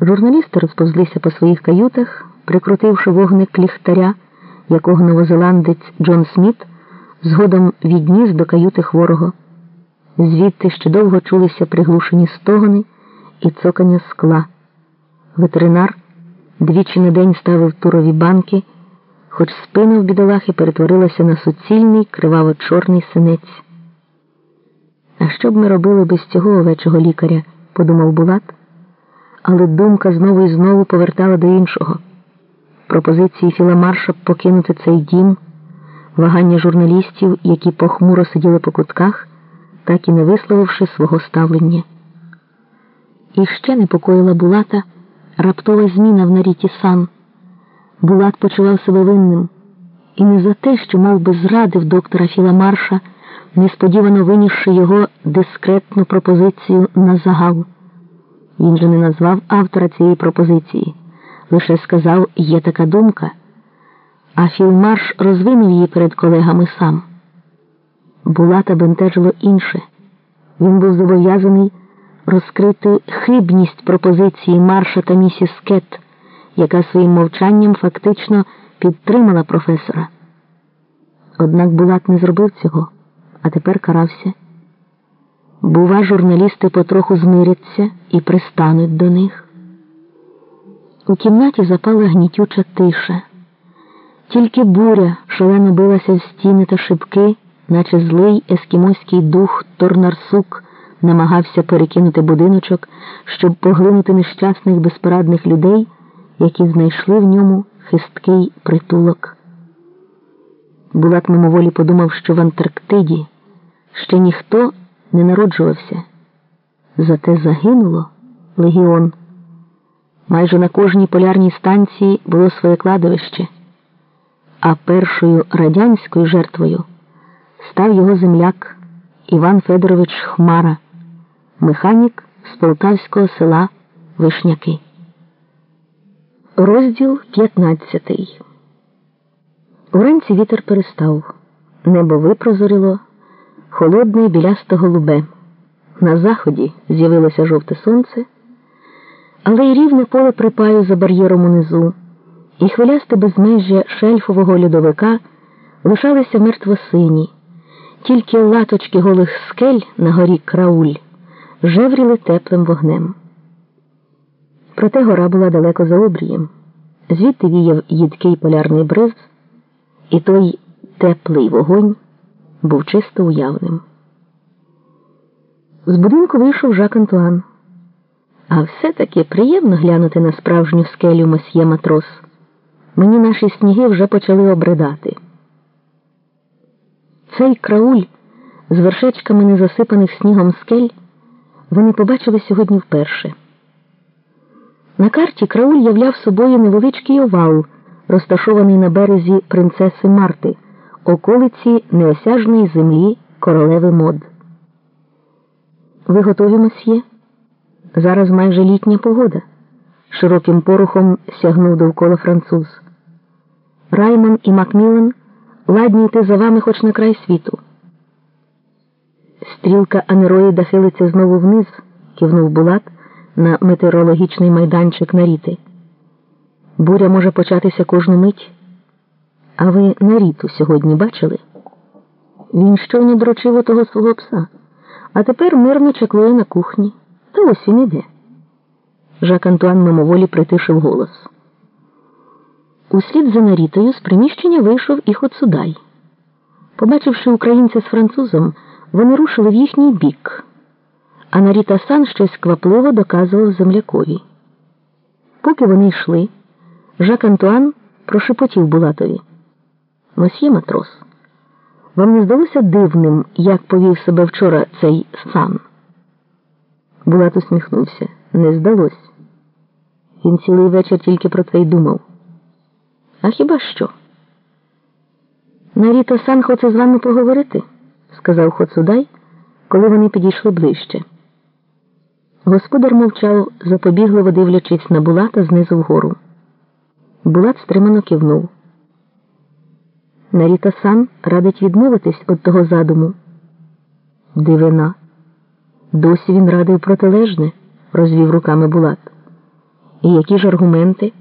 Журналісти розповзлися по своїх каютах, прикрутивши вогник ліхтаря, якого новозеландець Джон Сміт згодом відніс до каюти хворого. Звідти ще довго чулися приглушені стогони і цокання скла. Ветеринар двічі на день ставив турові банки, хоч спина в бідолахи перетворилася на суцільний криваво-чорний синець. А що б ми робили без цього овечого лікаря? подумав Булат але думка знову і знову повертала до іншого. Пропозиції Філамарша покинути цей дім, вагання журналістів, які похмуро сиділи по кутках, так і не висловивши свого ставлення. І ще непокоїла Булата раптова зміна в наріті сан. Булат почував себе винним, і не за те, що мов би, зрадив доктора Філамарша, несподівано винісши його дискретну пропозицію на загал. Він же не назвав автора цієї пропозиції, лише сказав, є така думка, а Філмарш розвинув її перед колегами сам. Булата бентежило інше. Він був зобов'язаний розкрити хибність пропозиції Марша та місіс Кет, яка своїм мовчанням фактично підтримала професора. Однак Булат не зробив цього, а тепер карався. Бува, журналісти потроху змиряться і пристануть до них. У кімнаті запала гнітюча тиша. Тільки буря шалено билася в стіни та шибки, наче злий ескімоський дух Торнарсук намагався перекинути будиночок, щоб поглинути нещасних безпорадних людей, які знайшли в ньому хисткий притулок. Булат мимоволі подумав, що в Антарктиді ще ніхто не народжувався, зате загинуло легіон. Майже на кожній полярній станції було своє кладовище, а першою радянською жертвою став його земляк Іван Федорович Хмара, механік з полтавського села Вишняки. Розділ 15 Уранці вітер перестав, небо випрозорило холодне і білясто голубе. На заході з'явилося жовте сонце, але й рівне поле припаю за бар'єром унизу, і хвилясте безмежжя шельфового льодовика лишалися мертво сині, тільки латочки голих скель на горі крауль жевріли теплим вогнем. Проте гора була далеко за обрієм, звідти віяв їдкий полярний бриз, і той теплий вогонь був чисто уявним. З будинку вийшов Жак Антуан. А все-таки приємно глянути на справжню скелю мосьє матрос. Мені наші сніги вже почали обридати. Цей крауль з вершечками незасипаних снігом скель вони побачили сьогодні вперше. На карті крауль являв собою невеличкий овал, розташований на березі принцеси Марти околиці неосяжної землі королеви мод. Ви готові мосьє? Зараз майже літня погода. Широким порухом сягнув довкола француз. Райман і Макмілан ладні йти за вами хоч на край світу. Стрілка анероїда хилиться знову вниз, кивнув Булат на метеорологічний майданчик на ріти. Буря може початися кожну мить. А ви Наріту сьогодні бачили? Він щойно дрочив того свого пса, а тепер мирно чаклує на кухні. Та ось він іде. Жак Антуан мимоволі притишив голос. Услід за Нарітою з приміщення вийшов і Хоцудай. Побачивши українця з французом, вони рушили в їхній бік, а Наріта Сан щось квапливо доказував землякові. Поки вони йшли, Жак Антуан прошепотів Булатові. Мосьє матрос, вам не здалося дивним, як повів себе вчора цей сан? Булат усміхнувся. Не здалось. Він цілий вечір тільки про це й думав. А хіба що? Наріто сан хоче з вами поговорити, сказав Хоцудай, коли вони підійшли ближче. Господар мовчав, запобігливо дивлячись на Булата знизу вгору. Булат стримано кивнув. Наріта сам радить відмовитись від того задуму. Дивина. Досі він радив протилежне, розвів руками Булат. І які ж аргументи?